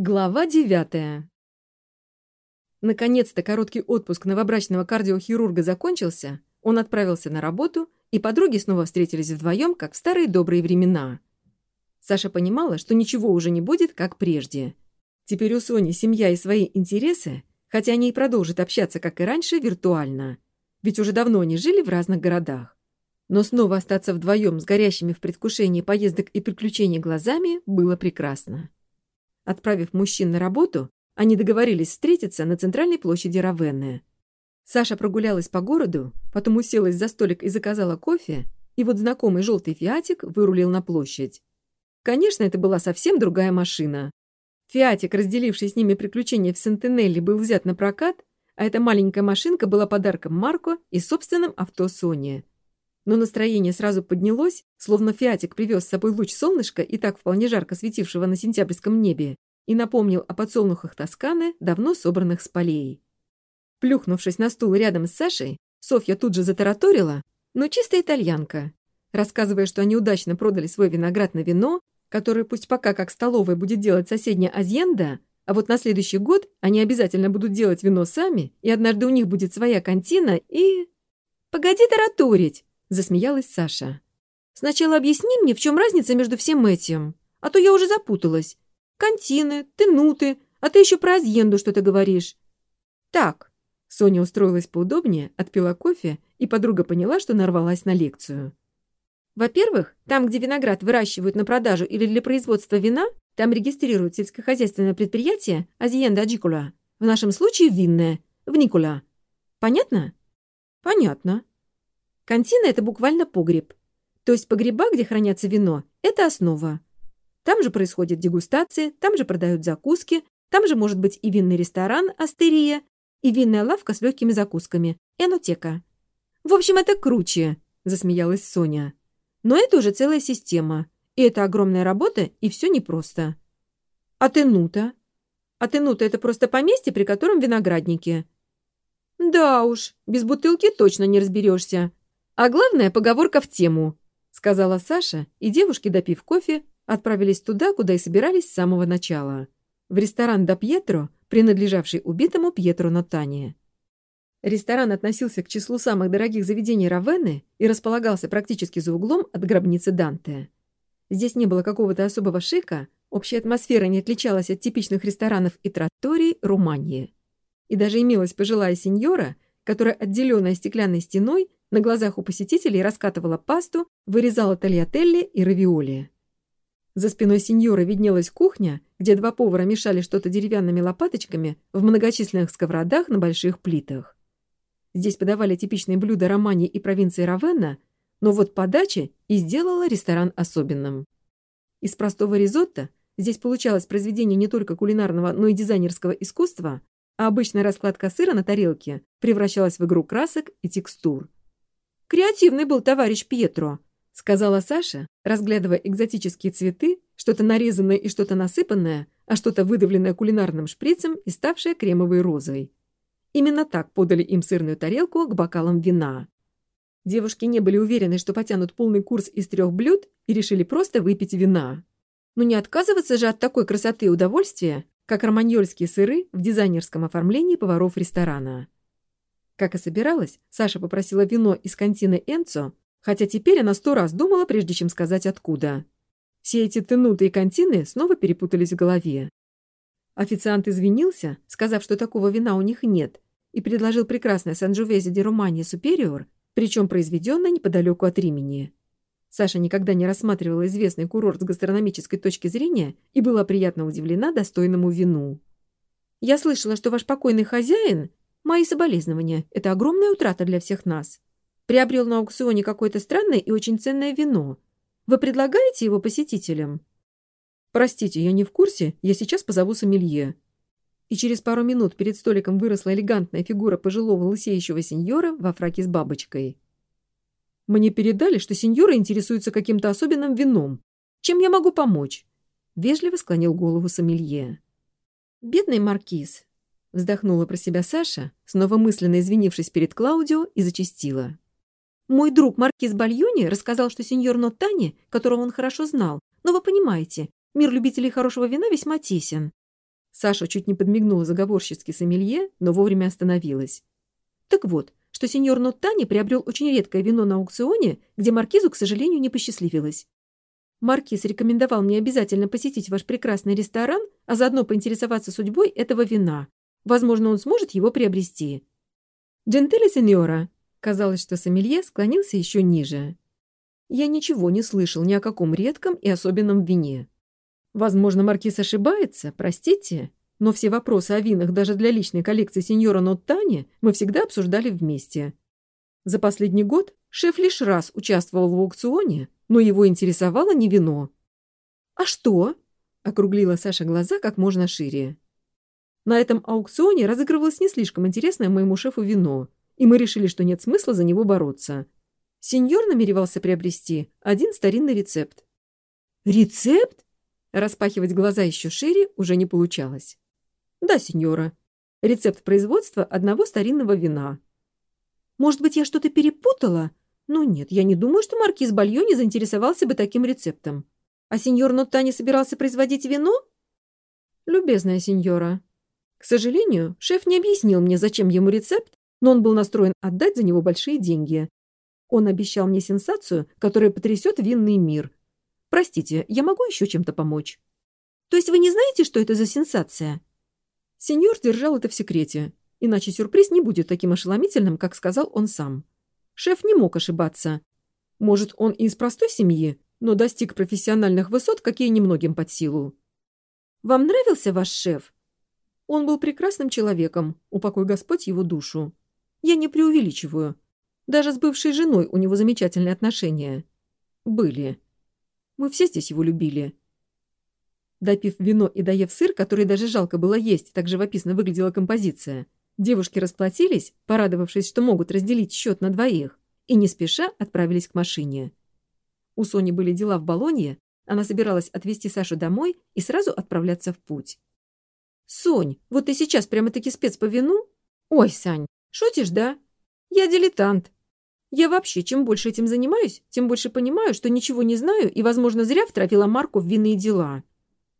Глава девятая. Наконец-то короткий отпуск новобрачного кардиохирурга закончился, он отправился на работу, и подруги снова встретились вдвоем, как в старые добрые времена. Саша понимала, что ничего уже не будет, как прежде. Теперь у Сони семья и свои интересы, хотя они и продолжат общаться, как и раньше, виртуально. Ведь уже давно они жили в разных городах. Но снова остаться вдвоем с горящими в предвкушении поездок и приключений глазами было прекрасно. Отправив мужчин на работу, они договорились встретиться на центральной площади Равенны. Саша прогулялась по городу, потом уселась за столик и заказала кофе, и вот знакомый желтый фиатик вырулил на площадь. Конечно, это была совсем другая машина. Фиатик, разделивший с ними приключения в Сентенелли, был взят на прокат, а эта маленькая машинка была подарком Марко и собственным авто Сони. Но настроение сразу поднялось, словно Фиатик привез с собой луч солнышка и так вполне жарко светившего на сентябрьском небе, и напомнил о подсолнухах Тосканы, давно собранных с полей. Плюхнувшись на стул рядом с Сашей, Софья тут же затараторила, но чисто итальянка, рассказывая, что они удачно продали свой виноград на вино, которое пусть пока как столовая будет делать соседняя Азьенда, а вот на следующий год они обязательно будут делать вино сами, и однажды у них будет своя кантина и... «Погоди тараторить!» Засмеялась Саша. «Сначала объясни мне, в чем разница между всем этим. А то я уже запуталась. Кантины, тенуты, а ты еще про Азьенду что-то говоришь». «Так». Соня устроилась поудобнее, отпила кофе, и подруга поняла, что нарвалась на лекцию. Во-первых, там, где виноград выращивают на продажу или для производства вина, там регистрируют сельскохозяйственное предприятие Азиенда Аджикула. В нашем случае винное, вникула. Понятно? Понятно. Кантина — это буквально погреб. То есть погреба, где хранятся вино, это основа. Там же происходят дегустации, там же продают закуски, там же может быть и винный ресторан «Астерия», и винная лавка с легкими закусками, энотека. В общем, это круче, засмеялась Соня. Но это уже целая система, и это огромная работа, и все непросто. А тенута? А тенута — это просто поместье, при котором виноградники. Да уж, без бутылки точно не разберешься. А главное, поговорка в тему, сказала Саша, и девушки, допив кофе, отправились туда, куда и собирались с самого начала. В ресторан «Да Пьетро», принадлежавший убитому Пьетро Нотане. Ресторан относился к числу самых дорогих заведений Равенны и располагался практически за углом от гробницы Данте. Здесь не было какого-то особого шика, общая атмосфера не отличалась от типичных ресторанов и тратторий Румании. И даже имелась пожилая сеньора, которая, отделенная стеклянной стеной, на глазах у посетителей раскатывала пасту, вырезала тольятелли и равиоли. За спиной сеньора виднелась кухня, где два повара мешали что-то деревянными лопаточками в многочисленных сковородах на больших плитах. Здесь подавали типичные блюда Романии и провинции Равенна, но вот подача и сделала ресторан особенным. Из простого ризотто здесь получалось произведение не только кулинарного, но и дизайнерского искусства, а обычная раскладка сыра на тарелке превращалась в игру красок и текстур. Креативный был товарищ Пьетро, сказала Саша, разглядывая экзотические цветы, что-то нарезанное и что-то насыпанное, а что-то выдавленное кулинарным шприцем и ставшее кремовой розой. Именно так подали им сырную тарелку к бокалам вина. Девушки не были уверены, что потянут полный курс из трех блюд и решили просто выпить вина. Но не отказываться же от такой красоты и удовольствия, как романьольские сыры в дизайнерском оформлении поваров ресторана. Как и собиралась, Саша попросила вино из кантины Энцо, хотя теперь она сто раз думала, прежде чем сказать откуда. Все эти тянутые кантины снова перепутались в голове. Официант извинился, сказав, что такого вина у них нет, и предложил прекрасное Санджувезе де Румания Супериор, причем произведенное неподалеку от Римени. Саша никогда не рассматривала известный курорт с гастрономической точки зрения и была приятно удивлена достойному вину. «Я слышала, что ваш покойный хозяин Мои соболезнования. Это огромная утрата для всех нас. Приобрел на аукционе какое-то странное и очень ценное вино. Вы предлагаете его посетителям? Простите, я не в курсе. Я сейчас позову сомелье. И через пару минут перед столиком выросла элегантная фигура пожилого лысеющего сеньора во фраке с бабочкой. Мне передали, что сеньора интересуется каким-то особенным вином. Чем я могу помочь? Вежливо склонил голову сомелье. Бедный маркиз, Вздохнула про себя Саша, снова мысленно извинившись перед Клаудио, и зачастила. «Мой друг Маркиз Бальони рассказал, что сеньор Ноттани, которого он хорошо знал, но вы понимаете, мир любителей хорошего вина весьма тесен. Саша чуть не подмигнула заговорщицки сомелье, но вовремя остановилась. Так вот, что сеньор Ноттани приобрел очень редкое вино на аукционе, где маркизу, к сожалению, не посчастливилось. Маркиз рекомендовал мне обязательно посетить ваш прекрасный ресторан, а заодно поинтересоваться судьбой этого вина. Возможно, он сможет его приобрести. «Джентеле, сеньора!» Казалось, что сомелье склонился еще ниже. Я ничего не слышал ни о каком редком и особенном вине. Возможно, маркиз ошибается, простите, но все вопросы о винах даже для личной коллекции сеньора Ноттани мы всегда обсуждали вместе. За последний год шеф лишь раз участвовал в аукционе, но его интересовало не вино. «А что?» — округлила Саша глаза как можно шире. На этом аукционе разыгрывалось не слишком интересное моему шефу вино, и мы решили, что нет смысла за него бороться. Сеньор намеревался приобрести один старинный рецепт. «Рецепт?» Распахивать глаза еще шире уже не получалось. «Да, сеньора. Рецепт производства одного старинного вина». «Может быть, я что-то перепутала? Ну нет, я не думаю, что маркиз Бальони заинтересовался бы таким рецептом. А сеньор Ноттани собирался производить вино?» «Любезная сеньора. К сожалению, шеф не объяснил мне, зачем ему рецепт, но он был настроен отдать за него большие деньги. Он обещал мне сенсацию, которая потрясет винный мир, Простите, я могу еще чем-то помочь? То есть вы не знаете, что это за сенсация? Сеньор держал это в секрете, иначе сюрприз не будет таким ошеломительным, как сказал он сам. Шеф не мог ошибаться. Может, он из простой семьи, но достиг профессиональных высот, какие немногим под силу. Вам нравился ваш шеф? Он был прекрасным человеком, упокой Господь его душу. Я не преувеличиваю. Даже с бывшей женой у него замечательные отношения. Были. Мы все здесь его любили. Допив вино и доев сыр, который даже жалко было есть, так живописно выглядела композиция, девушки расплатились, порадовавшись, что могут разделить счет на двоих, и не спеша отправились к машине. У Сони были дела в Болонье, она собиралась отвезти Сашу домой и сразу отправляться в путь. «Сонь, вот ты сейчас прямо-таки спец по вину?» «Ой, Сань, шутишь, да? Я дилетант. Я вообще, чем больше этим занимаюсь, тем больше понимаю, что ничего не знаю и, возможно, зря втравила Марку в винные дела.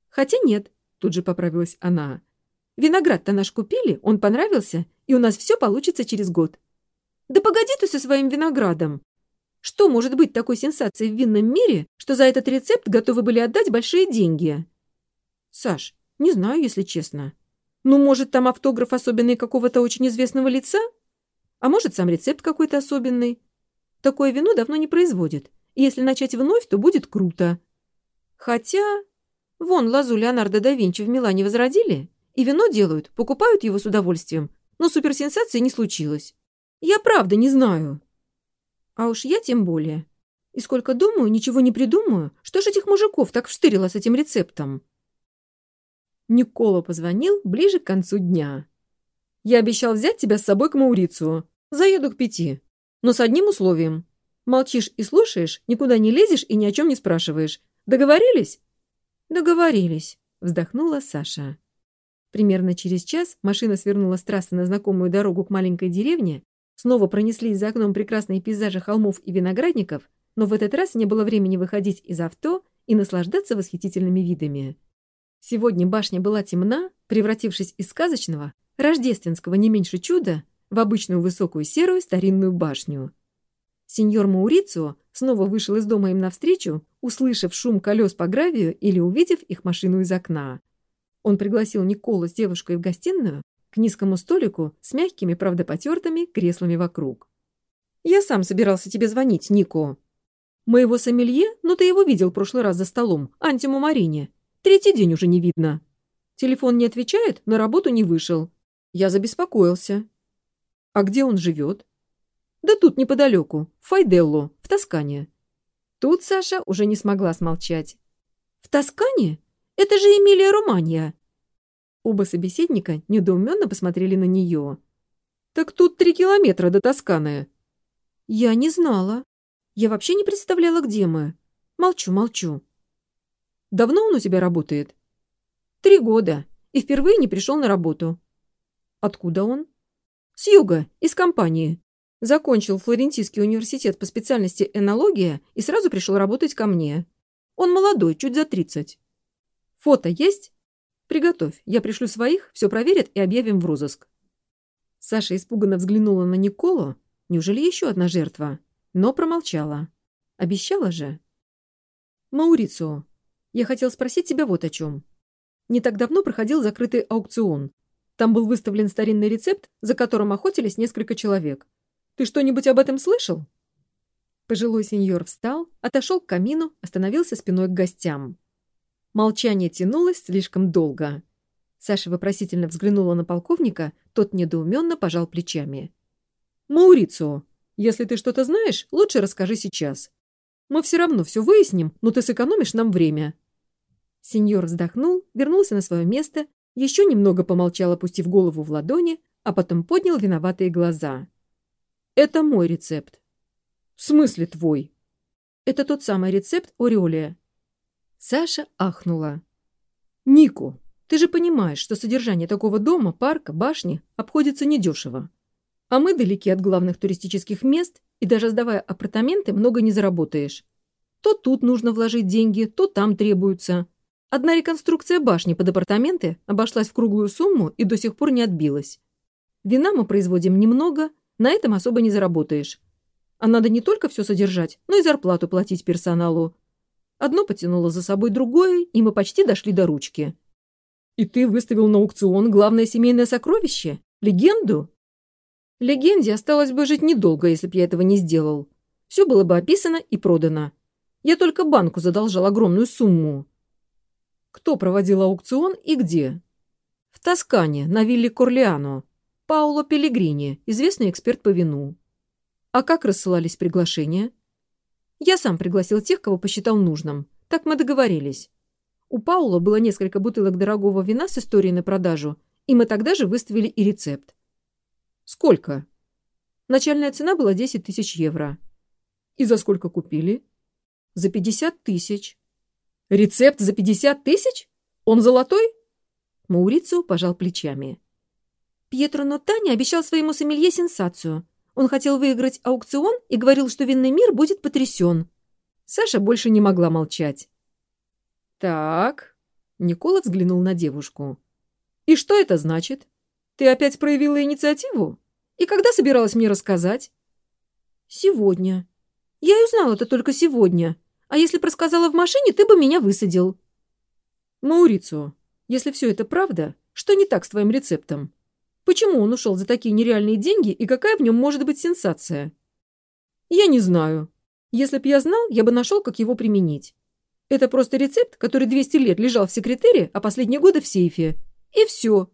Хотя нет, тут же поправилась она. Виноград-то наш купили, он понравился, и у нас все получится через год. Да погоди ты со своим виноградом. Что может быть такой сенсацией в винном мире, что за этот рецепт готовы были отдать большие деньги? Саш, не знаю, если честно. Ну, может, там автограф особенный какого-то очень известного лица? А может, сам рецепт какой-то особенный. Такое вино давно не производят. И если начать вновь, то будет круто. Хотя... Вон, лазу Леонардо да Винчи в Милане возродили, и вино делают, покупают его с удовольствием. Но суперсенсации не случилось. Я правда не знаю. А уж я тем более. И сколько думаю, ничего не придумаю. Что ж этих мужиков так вштырило с этим рецептом? Никола позвонил ближе к концу дня. Я обещал взять тебя с собой к Маурицу. Заеду к пяти. Но с одним условием. Молчишь и слушаешь, никуда не лезешь и ни о чем не спрашиваешь. Договорились?» «Договорились», — вздохнула Саша. Примерно через час машина свернула с трассы на знакомую дорогу к маленькой деревне, снова пронеслись за окном прекрасные пейзажи холмов и виноградников, но в этот раз не было времени выходить из авто и наслаждаться восхитительными видами. Сегодня башня была темна, превратившись из сказочного рождественского не меньше чуда, в обычную высокую серую старинную башню. Сеньор Маурицио снова вышел из дома им навстречу, услышав шум колес по гравию или увидев их машину из окна. Он пригласил Николу с девушкой в гостиную к низкому столику с мягкими, правда потертыми, креслами вокруг. «Я сам собирался тебе звонить, Нико. Моего сомелье, ну ты его видел в прошлый раз за столом, Антиму Марине. Третий день уже не видно. Телефон не отвечает, на работу не вышел. Я забеспокоился. А где он живет? Да тут неподалеку, в Файделло, в Тоскане. Тут Саша уже не смогла смолчать. В Тоскане? Это же Эмилия Романья. Оба собеседника недоуменно посмотрели на нее. Так тут три километра до Тосканы. Я не знала. Я вообще не представляла, где мы. Молчу, молчу. Давно он у тебя работает? Три года. И впервые не пришел на работу. Откуда он? С юга, из компании. Закончил Флорентийский университет по специальности энология и сразу пришел работать ко мне. Он молодой, чуть за 30. Фото есть? Приготовь, я пришлю своих, все проверят и объявим в розыск». Саша испуганно взглянула на Николу. Неужели еще одна жертва? Но промолчала. Обещала же. «Маурицио, я хотел спросить тебя вот о чем. Не так давно проходил закрытый аукцион. Там был выставлен старинный рецепт, за которым охотились несколько человек. Ты что-нибудь об этом слышал?» Пожилой сеньор встал, отошел к камину, остановился спиной к гостям. Молчание тянулось слишком долго. Саша вопросительно взглянула на полковника, тот недоуменно пожал плечами. «Маурицио, если ты что-то знаешь, лучше расскажи сейчас. Мы все равно все выясним, но ты сэкономишь нам время». Сеньор вздохнул, вернулся на свое место, еще немного помолчал, опустив голову в ладони, а потом поднял виноватые глаза. «Это мой рецепт». «В смысле твой?» «Это тот самый рецепт Ореолия». Саша ахнула. «Нико, ты же понимаешь, что содержание такого дома, парка, башни обходится недешево. А мы далеки от главных туристических мест, и даже сдавая апартаменты, много не заработаешь. То тут нужно вложить деньги, то там требуются. Одна реконструкция башни под апартаменты обошлась в круглую сумму и до сих пор не отбилась. Вина мы производим немного, на этом особо не заработаешь. А надо не только все содержать, но и зарплату платить персоналу. Одно потянуло за собой другое, и мы почти дошли до ручки. И ты выставил на аукцион главное семейное сокровище? Легенду? Легенде осталось бы жить недолго, если б я этого не сделал. Все было бы описано и продано. Я только банку задолжал огромную сумму. Кто проводил аукцион и где? В Тоскане, на вилле Корлеано. Пауло Пелегрини, известный эксперт по вину. А как рассылались приглашения? Я сам пригласил тех, кого посчитал нужным. Так мы договорились. У Паула было несколько бутылок дорогого вина с историей на продажу, и мы тогда же выставили и рецепт. Сколько? Начальная цена была 10 тысяч евро. И за сколько купили? За 50 тысяч. Рецепт за 50 тысяч? Он золотой? Маурицио пожал плечами. Пьетро Нотани обещал своему сомелье сенсацию. Он хотел выиграть аукцион и говорил, что винный мир будет потрясен. Саша больше не могла молчать. «Так...» — Никола взглянул на девушку. «И что это значит? Ты опять проявила инициативу? И когда собиралась мне рассказать?» «Сегодня. Я и узнала это только сегодня. А если просказала в машине, ты бы меня высадил». «Маурицио, если все это правда, что не так с твоим рецептом? Почему он ушел за такие нереальные деньги и какая в нем может быть сенсация?» «Я не знаю. Если б я знал, я бы нашел, как его применить. Это просто рецепт, который 200 лет лежал в секретаре, а последние годы в сейфе. И все.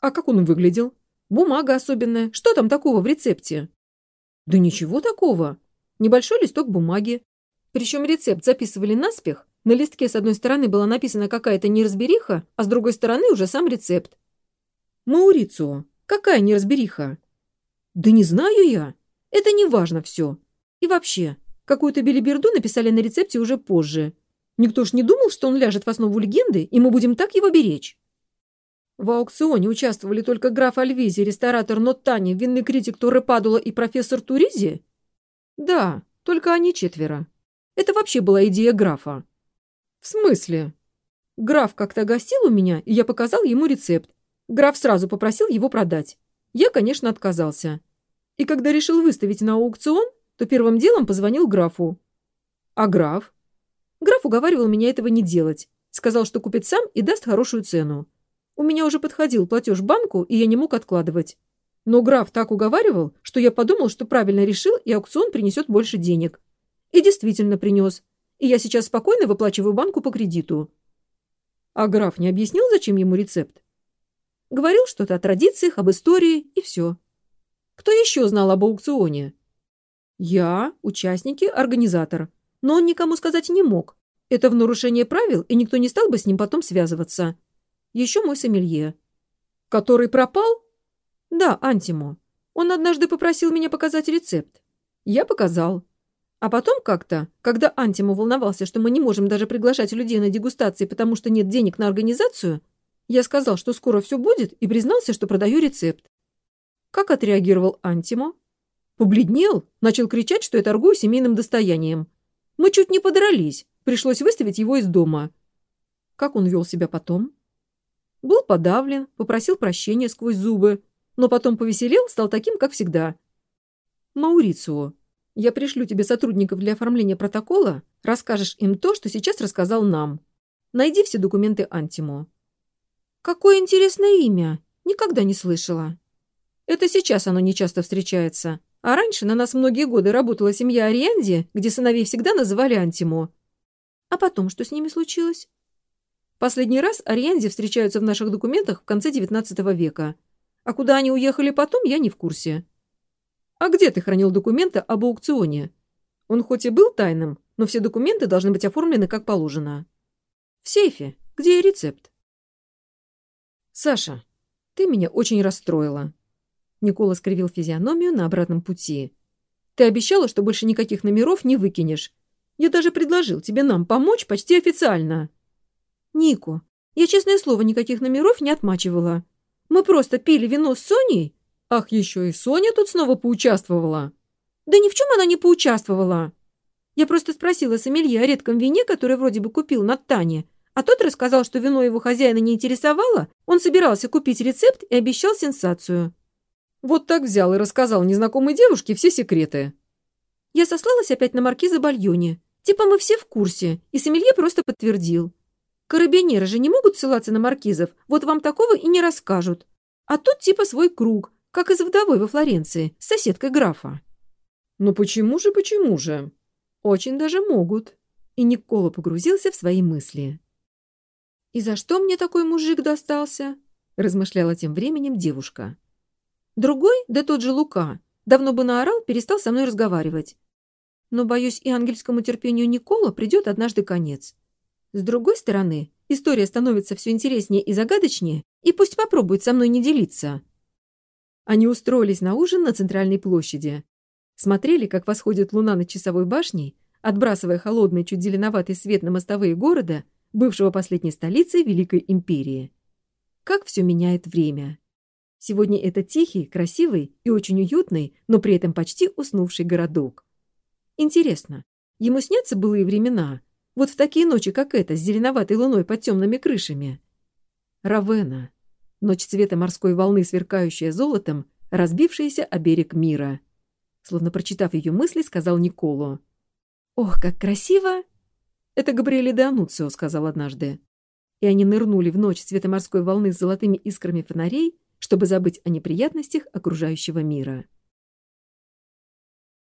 А как он выглядел? Бумага особенная. Что там такого в рецепте? Да ничего такого. Небольшой листок бумаги. Причем рецепт записывали наспех. На листке с одной стороны была написана какая-то неразбериха, а с другой стороны уже сам рецепт. Маурицио, какая неразбериха? Да не знаю я. Это не важно все. И вообще, Какую-то белиберду написали на рецепте уже позже. Никто ж не думал, что он ляжет в основу легенды, и мы будем так его беречь. В аукционе участвовали только граф Альвизи, ресторатор Ноттани, винный критик Торре Падула и профессор Туризи? Да, только они четверо. Это вообще была идея графа. В смысле? Граф как-то гостил у меня, и я показал ему рецепт. Граф сразу попросил его продать. Я, конечно, отказался. И когда решил выставить на аукцион, то первым делом позвонил графу. А граф? Граф уговаривал меня этого не делать. Сказал, что купит сам и даст хорошую цену. У меня уже подходил платеж банку, и я не мог откладывать. Но граф так уговаривал, что я подумал, что правильно решил, и аукцион принесет больше денег. И действительно принес. И я сейчас спокойно выплачиваю банку по кредиту. А граф не объяснил, зачем ему рецепт? Говорил что-то о традициях, об истории, и все. Кто еще знал об аукционе? Я, участник и организатор. Но он никому сказать не мог. Это в нарушение правил, и никто не стал бы с ним потом связываться. Еще мой сомелье. Который пропал? Да, Антимо. Он однажды попросил меня показать рецепт. Я показал. А потом как-то, когда Антимо волновался, что мы не можем даже приглашать людей на дегустации, потому что нет денег на организацию, я сказал, что скоро все будет, и признался, что продаю рецепт. Как отреагировал Антимо? Побледнел, начал кричать, что я торгую семейным достоянием. Мы чуть не подрались, пришлось выставить его из дома. Как он вел себя потом? Был подавлен, попросил прощения сквозь зубы, но потом повеселел, стал таким, как всегда. Маурицио, я пришлю тебе сотрудников для оформления протокола, расскажешь им то, что сейчас рассказал нам. Найди все документы Антимо. Какое интересное имя. Никогда не слышала. Это сейчас оно нечасто встречается. А раньше на нас многие годы работала семья Арианди, где сыновей всегда называли Антимо. А потом что с ними случилось? Последний раз Арианди встречаются в наших документах в конце XIX века. А куда они уехали потом, я не в курсе. А где ты хранил документы об аукционе? Он хоть и был тайным, но все документы должны быть оформлены как положено. В сейфе, где и рецепт. Саша, ты меня очень расстроила. Никола скривил физиономию на обратном пути. «Ты обещала, что больше никаких номеров не выкинешь. Я даже предложил тебе нам помочь почти официально». «Нико, я, честное слово, никаких номеров не отмачивала. Мы просто пили вино с Соней». «Ах, еще и Соня тут снова поучаствовала». «Да ни в чем она не поучаствовала. Я просто спросила сомелье о редком вине, которое вроде бы купил на Тане, а тот рассказал, что вино его хозяина не интересовало, он собирался купить рецепт и обещал сенсацию. Вот так взял и рассказал незнакомой девушке все секреты. Я сослалась опять на маркиза Бальони. Типа мы все в курсе, и Сомелье просто подтвердил. Карабинеры же не могут ссылаться на маркизов, вот вам такого и не расскажут. А тут типа свой круг, как из вдовой во Флоренции, с соседкой графа. Ну почему же, почему же? Очень даже могут. И Никола погрузился в свои мысли. «И за что мне такой мужик достался?» — размышляла тем временем девушка. Другой, да тот же Лука, давно бы наорал, перестал со мной разговаривать. Но, боюсь, и ангельскому терпению Никола придет однажды конец. С другой стороны, история становится все интереснее и загадочнее, и пусть попробует со мной не делиться. Они устроились на ужин на центральной площади. Смотрели, как восходит луна над часовой башней, отбрасывая холодный, чуть зеленоватый свет на мостовые города, бывшего последней столицей Великой Империи. Как все меняет время. Сегодня это тихий, красивый и очень уютный, но при этом почти уснувший городок. Интересно, ему снятся былые времена? Вот в такие ночи, как эта, с зеленоватой луной под темными крышами? Равена. Ночь цвета морской волны, сверкающая золотом, разбившаяся о берег мира. Словно прочитав ее мысли, сказал Николу. «Ох, как красиво!» «Это Габриэле де Ануцио», — сказал однажды. И они нырнули в ночь цвета морской волны с золотыми искрами фонарей, чтобы забыть о неприятностях окружающего мира.